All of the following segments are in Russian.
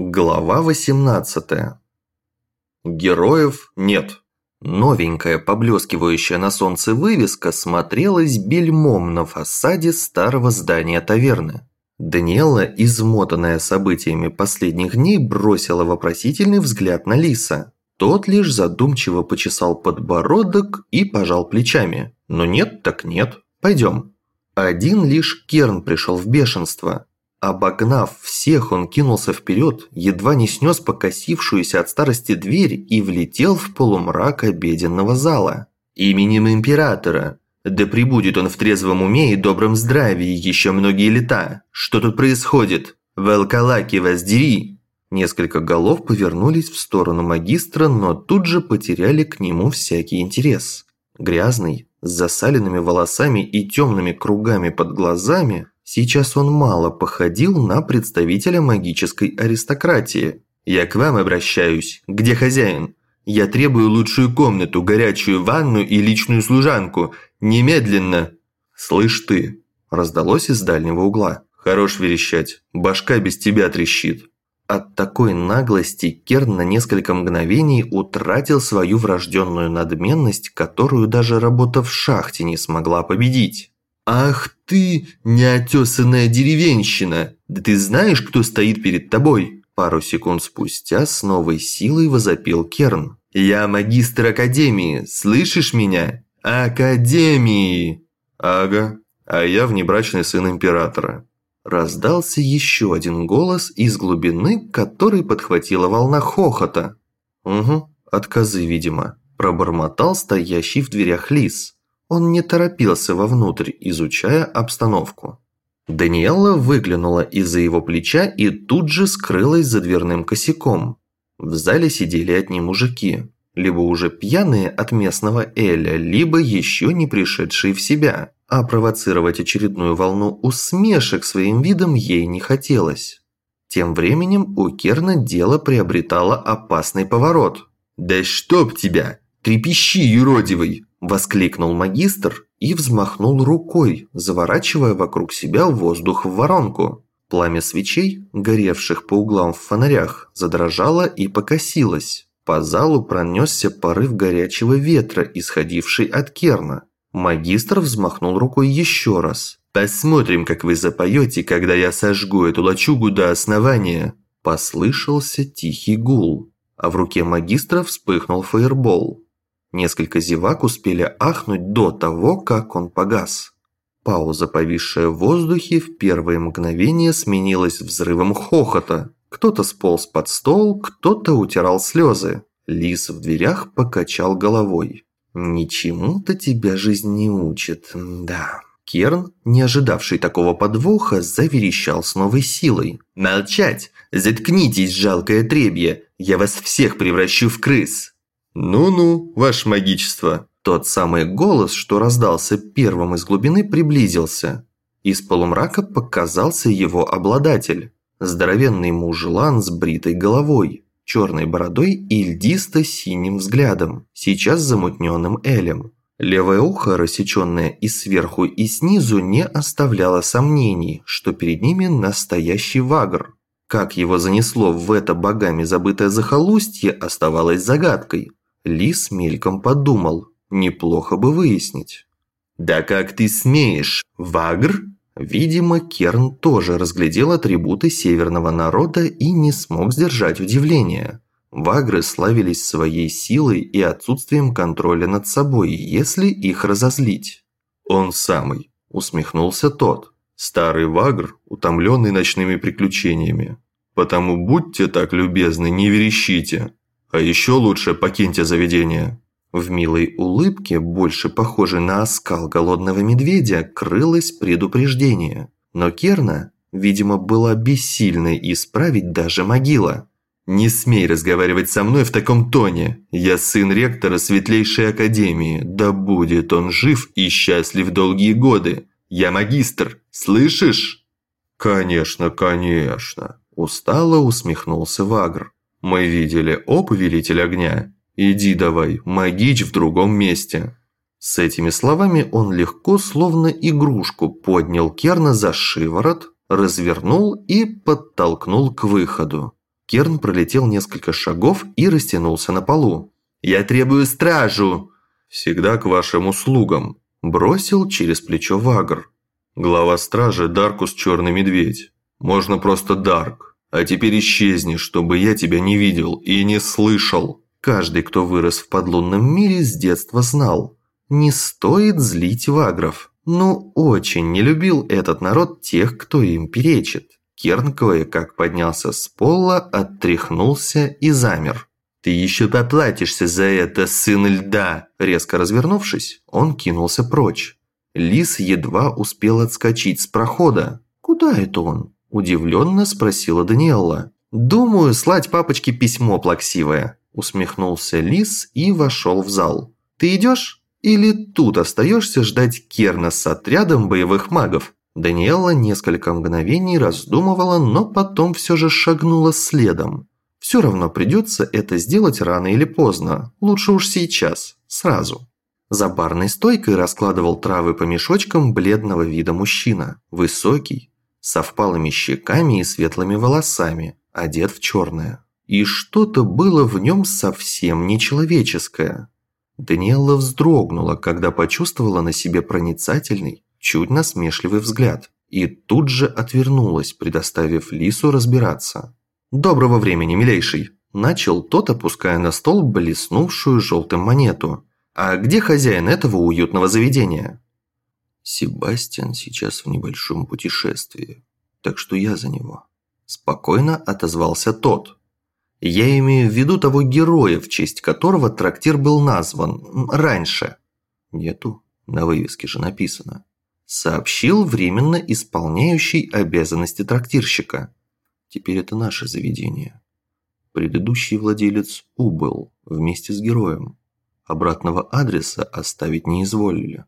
Глава 18 Героев нет. Новенькая, поблескивающая на солнце вывеска смотрелась бельмом на фасаде старого здания таверны. Даниэла, измотанная событиями последних дней, бросила вопросительный взгляд на Лиса. Тот лишь задумчиво почесал подбородок и пожал плечами. «Ну нет, так нет. Пойдем». Один лишь Керн пришел в бешенство. Обогнав всех, он кинулся вперед, едва не снес покосившуюся от старости дверь и влетел в полумрак обеденного зала. «Именем Императора! Да пребудет он в трезвом уме и добром здравии еще многие лета! Что тут происходит? Волкалаки, воздери!» Несколько голов повернулись в сторону магистра, но тут же потеряли к нему всякий интерес. Грязный, с засаленными волосами и темными кругами под глазами, Сейчас он мало походил на представителя магической аристократии. «Я к вам обращаюсь. Где хозяин? Я требую лучшую комнату, горячую ванну и личную служанку. Немедленно!» «Слышь ты!» – раздалось из дальнего угла. «Хорош верещать. Башка без тебя трещит». От такой наглости Керн на несколько мгновений утратил свою врожденную надменность, которую даже работа в шахте не смогла победить. «Ах ты, неотесанная деревенщина! Да ты знаешь, кто стоит перед тобой?» Пару секунд спустя с новой силой возопил Керн. «Я магистр Академии, слышишь меня? Академии!» «Ага, а я внебрачный сын Императора». Раздался еще один голос из глубины, который подхватила волна хохота. «Угу, отказы, видимо», – пробормотал стоящий в дверях лис. Он не торопился вовнутрь, изучая обстановку. Даниэла выглянула из-за его плеча и тут же скрылась за дверным косяком. В зале сидели одни мужики, либо уже пьяные от местного Эля, либо еще не пришедшие в себя, а провоцировать очередную волну усмешек своим видом ей не хотелось. Тем временем у Керна дело приобретало опасный поворот. «Да чтоб тебя! Трепещи, юродивый!» Воскликнул магистр и взмахнул рукой, заворачивая вокруг себя воздух в воронку. Пламя свечей, горевших по углам в фонарях, задрожало и покосилось. По залу пронесся порыв горячего ветра, исходивший от керна. Магистр взмахнул рукой еще раз. «Посмотрим, как вы запоете, когда я сожгу эту лачугу до основания!» Послышался тихий гул, а в руке магистра вспыхнул фаербол. Несколько зевак успели ахнуть до того, как он погас. Пауза, повисшая в воздухе, в первые мгновения сменилась взрывом хохота. Кто-то сполз под стол, кто-то утирал слезы. Лис в дверях покачал головой. «Ничему-то тебя жизнь не учит, да». Керн, не ожидавший такого подвоха, заверещал с новой силой. «Молчать! Заткнитесь, жалкое требье! Я вас всех превращу в крыс!» «Ну-ну, ваше магичество!» Тот самый голос, что раздался первым из глубины, приблизился. Из полумрака показался его обладатель. Здоровенный мужлан с бритой головой, черной бородой и льдисто-синим взглядом, сейчас замутненным элем. Левое ухо, рассеченное и сверху, и снизу, не оставляло сомнений, что перед ними настоящий вагр. Как его занесло в это богами забытое захолустье, оставалось загадкой. Лис мельком подумал, неплохо бы выяснить. «Да как ты смеешь, Вагр?» Видимо, Керн тоже разглядел атрибуты северного народа и не смог сдержать удивление. Вагры славились своей силой и отсутствием контроля над собой, если их разозлить. «Он самый», – усмехнулся тот. «Старый Вагр, утомленный ночными приключениями. Потому будьте так любезны, не верещите. А еще лучше покиньте заведение». В милой улыбке, больше похожей на оскал голодного медведя, крылось предупреждение. Но Керна, видимо, была бессильной исправить даже могила. «Не смей разговаривать со мной в таком тоне. Я сын ректора Светлейшей Академии. Да будет он жив и счастлив долгие годы. Я магистр. Слышишь?» «Конечно, конечно», – устало усмехнулся Вагр. Мы видели, о повелитель огня. Иди давай, магич в другом месте. С этими словами он легко, словно игрушку, поднял Керна за шиворот, развернул и подтолкнул к выходу. Керн пролетел несколько шагов и растянулся на полу. «Я требую стражу!» «Всегда к вашим услугам», – бросил через плечо Вагр. «Глава стражи Даркус Черный Медведь. Можно просто Дарк. А теперь исчезни, чтобы я тебя не видел и не слышал». Каждый, кто вырос в подлунном мире, с детства знал. Не стоит злить Вагров. Ну, очень не любил этот народ тех, кто им перечит. Керн кое-как поднялся с пола, оттряхнулся и замер. «Ты еще поплатишься за это, сын льда!» Резко развернувшись, он кинулся прочь. Лис едва успел отскочить с прохода. «Куда это он?» – удивленно спросила Даниэлла. «Думаю, слать папочке письмо плаксивое», – усмехнулся Лис и вошел в зал. «Ты идешь? Или тут остаешься ждать Керна с отрядом боевых магов?» Даниэла несколько мгновений раздумывала, но потом все же шагнула следом. Все равно придется это сделать рано или поздно, лучше уж сейчас, сразу. За барной стойкой раскладывал травы по мешочкам бледного вида мужчина, высокий, со впалыми щеками и светлыми волосами, одет в черное. И что-то было в нем совсем нечеловеческое. Даниэла вздрогнула, когда почувствовала на себе проницательный, чуть насмешливый взгляд, и тут же отвернулась, предоставив Лису разбираться. «Доброго времени, милейший!» Начал тот, опуская на стол блеснувшую желтым монету. «А где хозяин этого уютного заведения?» «Себастьян сейчас в небольшом путешествии, так что я за него». Спокойно отозвался тот. «Я имею в виду того героя, в честь которого трактир был назван раньше». «Нету, на вывеске же написано» сообщил временно исполняющий обязанности трактирщика. Теперь это наше заведение. Предыдущий владелец убыл вместе с героем. Обратного адреса оставить не изволили.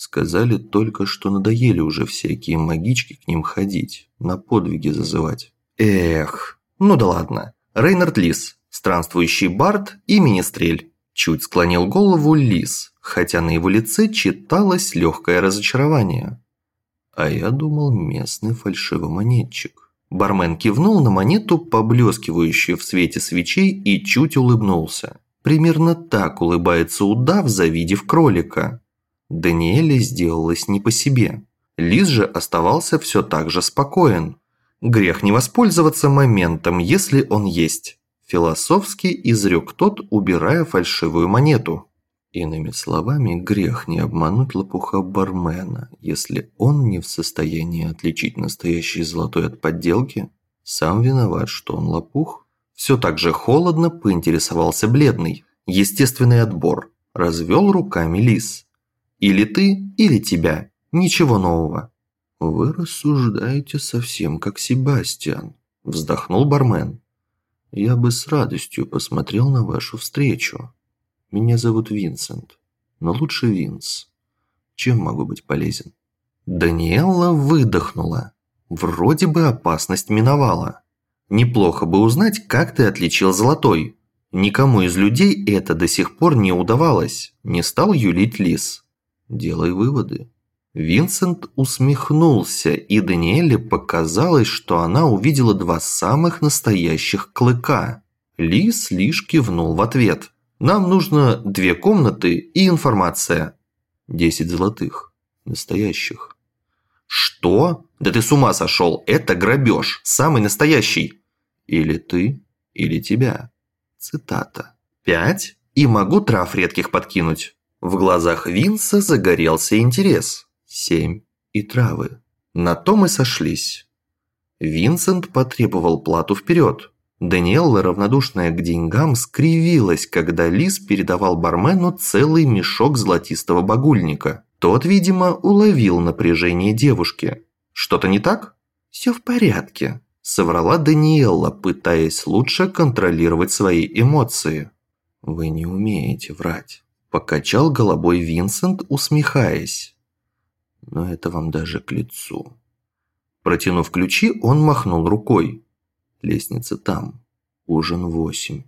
Сказали только, что надоели уже всякие магички к ним ходить, на подвиги зазывать. Эх, ну да ладно. Рейнард Лис, странствующий бард и министрель. Чуть склонил голову Лис, хотя на его лице читалось легкое разочарование. А я думал, местный фальшивомонетчик. Бармен кивнул на монету, поблескивающую в свете свечей, и чуть улыбнулся. Примерно так улыбается удав, завидев кролика. Даниэле сделалось не по себе. Лис же оставался все так же спокоен. Грех не воспользоваться моментом, если он есть. Философски изрек тот, убирая фальшивую монету. Иными словами, грех не обмануть лопуха бармена, если он не в состоянии отличить настоящий золотой от подделки. Сам виноват, что он лопух. Все так же холодно поинтересовался бледный. Естественный отбор. Развел руками лис. Или ты, или тебя. Ничего нового. Вы рассуждаете совсем как Себастьян. Вздохнул бармен. Я бы с радостью посмотрел на вашу встречу. Меня зовут Винсент, но лучше Винс. Чем могу быть полезен?» Даниэлла выдохнула. Вроде бы опасность миновала. Неплохо бы узнать, как ты отличил золотой. Никому из людей это до сих пор не удавалось. Не стал юлить лис. Делай выводы. Винсент усмехнулся, и Даниэле показалось, что она увидела два самых настоящих клыка. Лис лишь кивнул в ответ. Нам нужно две комнаты и информация. Десять золотых. Настоящих. Что? Да ты с ума сошел. Это грабеж. Самый настоящий. Или ты, или тебя. Цитата. Пять? И могу трав редких подкинуть. В глазах Винса загорелся интерес. Семь. И травы. На то мы сошлись. Винсент потребовал плату вперед. Даниэлла, равнодушная к деньгам, скривилась, когда Лис передавал бармену целый мешок золотистого багульника. Тот, видимо, уловил напряжение девушки. «Что-то не так?» «Все в порядке», – соврала Даниэлла, пытаясь лучше контролировать свои эмоции. «Вы не умеете врать», – покачал головой Винсент, усмехаясь. «Но это вам даже к лицу». Протянув ключи, он махнул рукой. Лестница там. Ужин восемь.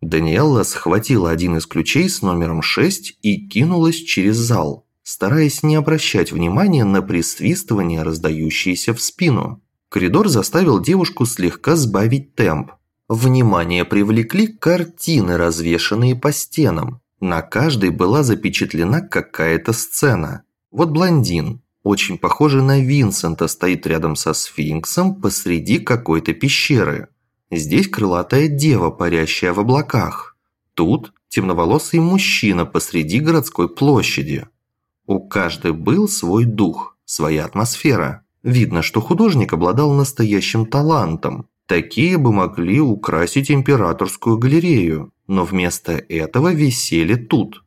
Даниэлла схватила один из ключей с номером 6 и кинулась через зал, стараясь не обращать внимания на присвистывание, раздающееся в спину. Коридор заставил девушку слегка сбавить темп. Внимание привлекли картины, развешанные по стенам. На каждой была запечатлена какая-то сцена. Вот блондин, очень похожий на Винсента, стоит рядом со сфинксом посреди какой-то пещеры. Здесь крылатая дева, парящая в облаках. Тут темноволосый мужчина посреди городской площади. У каждой был свой дух, своя атмосфера. Видно, что художник обладал настоящим талантом. Такие бы могли украсить императорскую галерею, но вместо этого висели тут.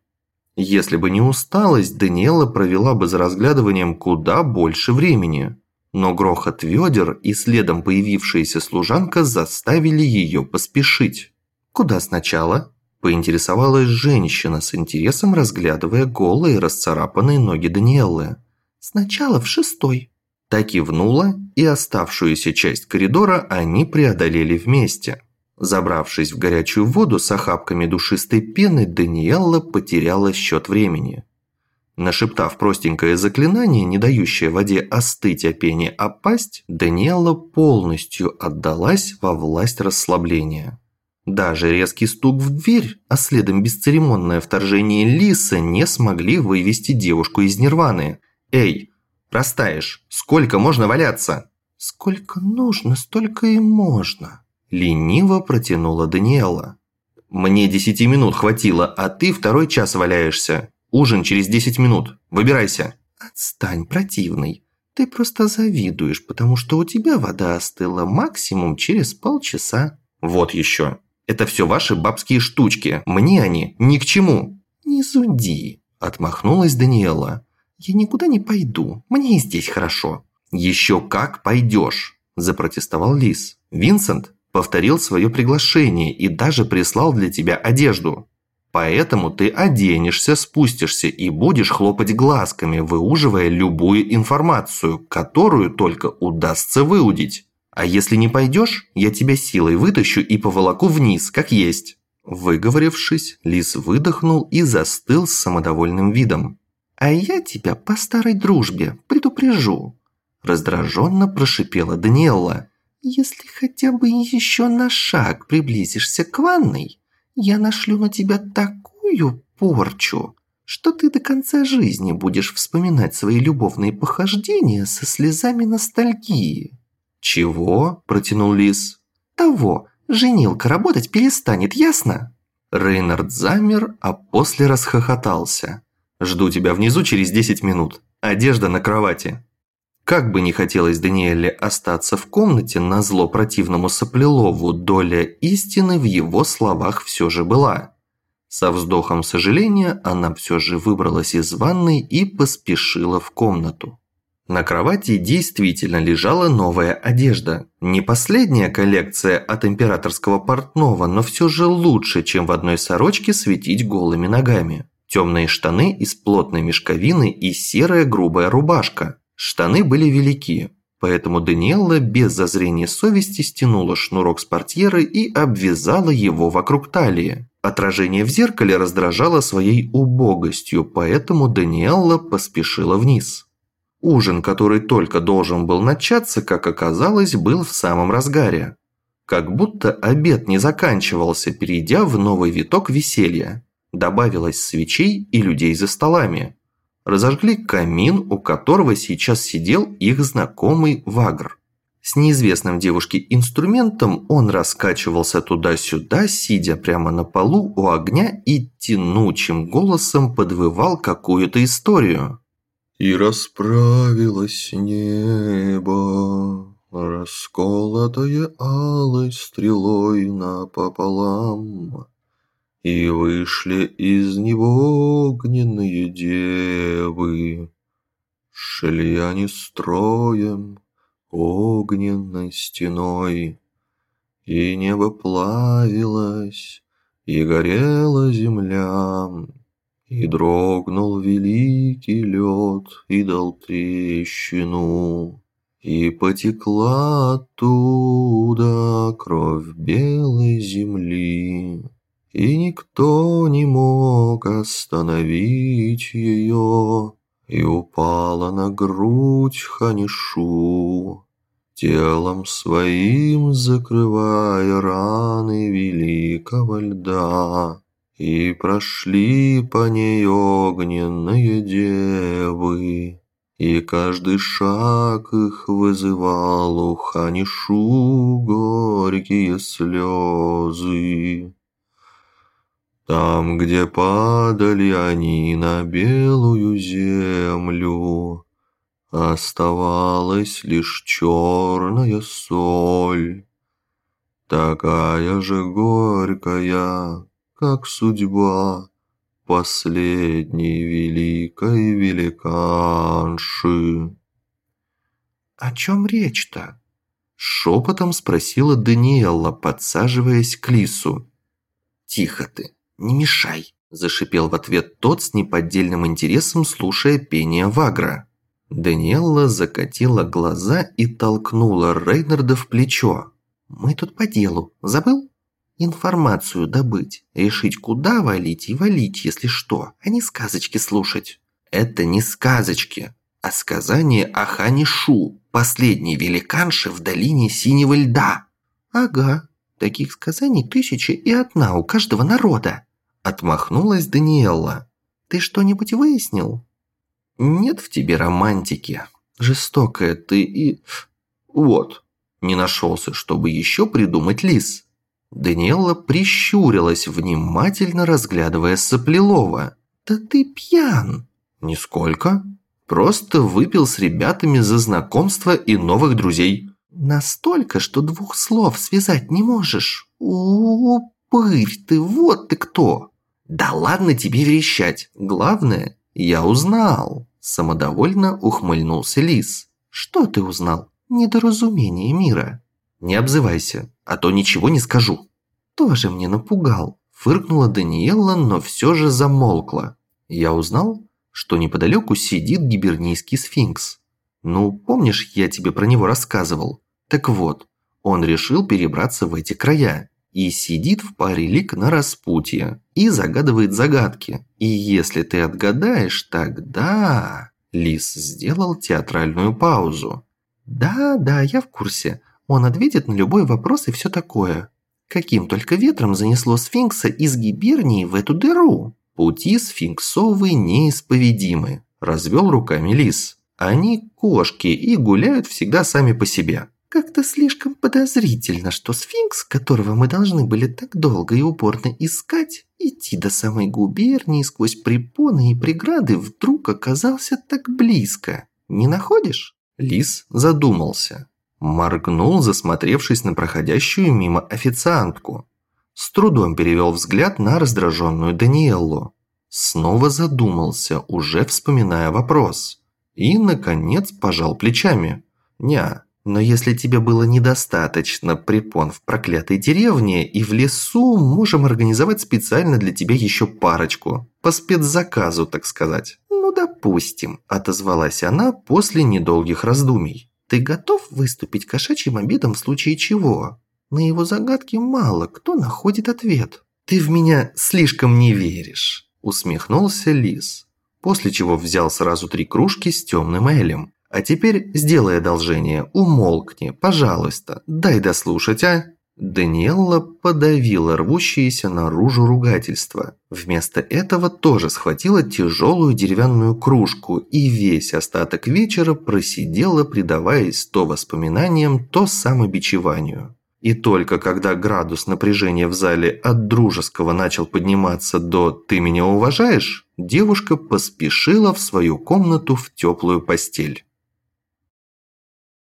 Если бы не усталость, Даниэла провела бы за разглядыванием куда больше времени. Но грохот ведер и следом появившаяся служанка заставили ее поспешить. «Куда сначала?» – поинтересовалась женщина с интересом, разглядывая голые расцарапанные ноги Даниэллы. «Сначала в шестой», так кивнула, и оставшуюся часть коридора они преодолели вместе. Забравшись в горячую воду с охапками душистой пены, Даниэлла потеряла счет времени. Нашептав простенькое заклинание, не дающее воде остыть, а пене опасть, Даниэлла полностью отдалась во власть расслабления. Даже резкий стук в дверь, а следом бесцеремонное вторжение Лиса не смогли вывести девушку из нирваны. «Эй, Растаешь. Сколько можно валяться?» «Сколько нужно, столько и можно», – лениво протянула Даниэла. «Мне десяти минут хватило, а ты второй час валяешься. Ужин через десять минут. Выбирайся». «Отстань, противный. Ты просто завидуешь, потому что у тебя вода остыла максимум через полчаса». «Вот еще. Это все ваши бабские штучки. Мне они ни к чему». «Не зуди», – отмахнулась Даниэла. «Я никуда не пойду. Мне и здесь хорошо». «Еще как пойдешь», – запротестовал Лис. «Винсент повторил свое приглашение и даже прислал для тебя одежду. Поэтому ты оденешься, спустишься и будешь хлопать глазками, выуживая любую информацию, которую только удастся выудить. А если не пойдешь, я тебя силой вытащу и поволоку вниз, как есть». Выговорившись, Лис выдохнул и застыл с самодовольным видом. «А я тебя по старой дружбе предупрежу», – раздраженно прошипела Даниэлла. «Если хотя бы еще на шаг приблизишься к ванной, я нашлю на тебя такую порчу, что ты до конца жизни будешь вспоминать свои любовные похождения со слезами ностальгии». «Чего?» – протянул Лис. «Того. Женилка работать перестанет, ясно?» Рейнард замер, а после расхохотался. Жду тебя внизу через 10 минут. Одежда на кровати». Как бы не хотелось Даниэле остаться в комнате, на зло противному Соплелову доля истины в его словах все же была. Со вздохом сожаления она все же выбралась из ванной и поспешила в комнату. На кровати действительно лежала новая одежда. Не последняя коллекция от императорского портного, но все же лучше, чем в одной сорочке светить голыми ногами темные штаны из плотной мешковины и серая грубая рубашка. Штаны были велики, поэтому Даниэлла без зазрения совести стянула шнурок с портьеры и обвязала его вокруг талии. Отражение в зеркале раздражало своей убогостью, поэтому Даниэлла поспешила вниз. Ужин, который только должен был начаться, как оказалось, был в самом разгаре. Как будто обед не заканчивался, перейдя в новый виток веселья. Добавилось свечей и людей за столами. Разожгли камин, у которого сейчас сидел их знакомый Вагр. С неизвестным девушке инструментом он раскачивался туда-сюда, сидя прямо на полу у огня и тянучим голосом подвывал какую-то историю. «И расправилось небо, расколотое алой стрелой напополам, и вышли из него огненные девы. Шли они строем, огненной стеной, И небо плавилось, и горела земля, И дрогнул великий лед, и дал трещину. И потекла оттуда кровь белой земли и никто не мог остановить ее, и упала на грудь Ханишу. телом своим закрывая раны великого льда. И прошли по ней огненные девы, И каждый шаг их вызывал у Ханишу горькие слезы. Там, где падали они на белую землю, Оставалась лишь черная соль, Такая же горькая, как судьба Последней великой великанши. «О чем речь-то?» Шепотом спросила Даниэлла, подсаживаясь к Лису. «Тихо ты, не мешай!» Зашипел в ответ тот с неподдельным интересом, слушая пение Вагра. Даниэлла закатила глаза и толкнула Рейнарда в плечо. «Мы тут по делу. Забыл? Информацию добыть, решить, куда валить и валить, если что, а не сказочки слушать». «Это не сказочки, а сказание о Хане Шу, последней великанше в долине Синего Льда». «Ага, таких сказаний тысячи и одна у каждого народа». Отмахнулась Даниэлла. «Ты что-нибудь выяснил?» Нет в тебе романтики. Жестокая ты и... Вот, не нашелся, чтобы еще придумать лис. Даниэла прищурилась, внимательно разглядывая Соплелова. «Да ты пьян!» «Нисколько. Просто выпил с ребятами за знакомство и новых друзей». «Настолько, что двух слов связать не можешь. Упырь ты, вот ты кто!» «Да ладно тебе верещать. Главное, я узнал». Самодовольно ухмыльнулся Лис. «Что ты узнал? Недоразумение мира». «Не обзывайся, а то ничего не скажу». «Тоже мне напугал», – фыркнула Даниэлла, но все же замолкла. «Я узнал, что неподалеку сидит гибернийский сфинкс. Ну, помнишь, я тебе про него рассказывал? Так вот, он решил перебраться в эти края и сидит в паре лик на распутье и загадывает загадки. И если ты отгадаешь, тогда...» Лис сделал театральную паузу. «Да, да, я в курсе. Он ответит на любой вопрос и все такое. Каким только ветром занесло сфинкса из гибернии в эту дыру?» «Пути сфинксовые неисповедимы», – развел руками лис. «Они кошки и гуляют всегда сами по себе». Как-то слишком подозрительно, что сфинкс, которого мы должны были так долго и упорно искать, идти до самой губернии сквозь препоны и преграды, вдруг оказался так близко. Не находишь? Лис задумался. Моргнул, засмотревшись на проходящую мимо официантку. С трудом перевел взгляд на раздраженную Даниэллу. Снова задумался, уже вспоминая вопрос. И, наконец, пожал плечами. «Ня, но если тебе было недостаточно препон в проклятой деревне и в лесу, можем организовать специально для тебя еще парочку. По спецзаказу, так сказать. Ну, допустим, отозвалась она после недолгих раздумий. Ты готов выступить кошачьим обедом в случае чего? На его загадки мало кто находит ответ. Ты в меня слишком не веришь, усмехнулся Лис. После чего взял сразу три кружки с темным элем. А теперь сделай одолжение, умолкни, пожалуйста, дай дослушать, а?» Даниэлла подавила рвущиеся наружу ругательства. Вместо этого тоже схватила тяжелую деревянную кружку и весь остаток вечера просидела, предаваясь то воспоминаниям, то самобичеванию. И только когда градус напряжения в зале от дружеского начал подниматься до «ты меня уважаешь?», девушка поспешила в свою комнату в теплую постель.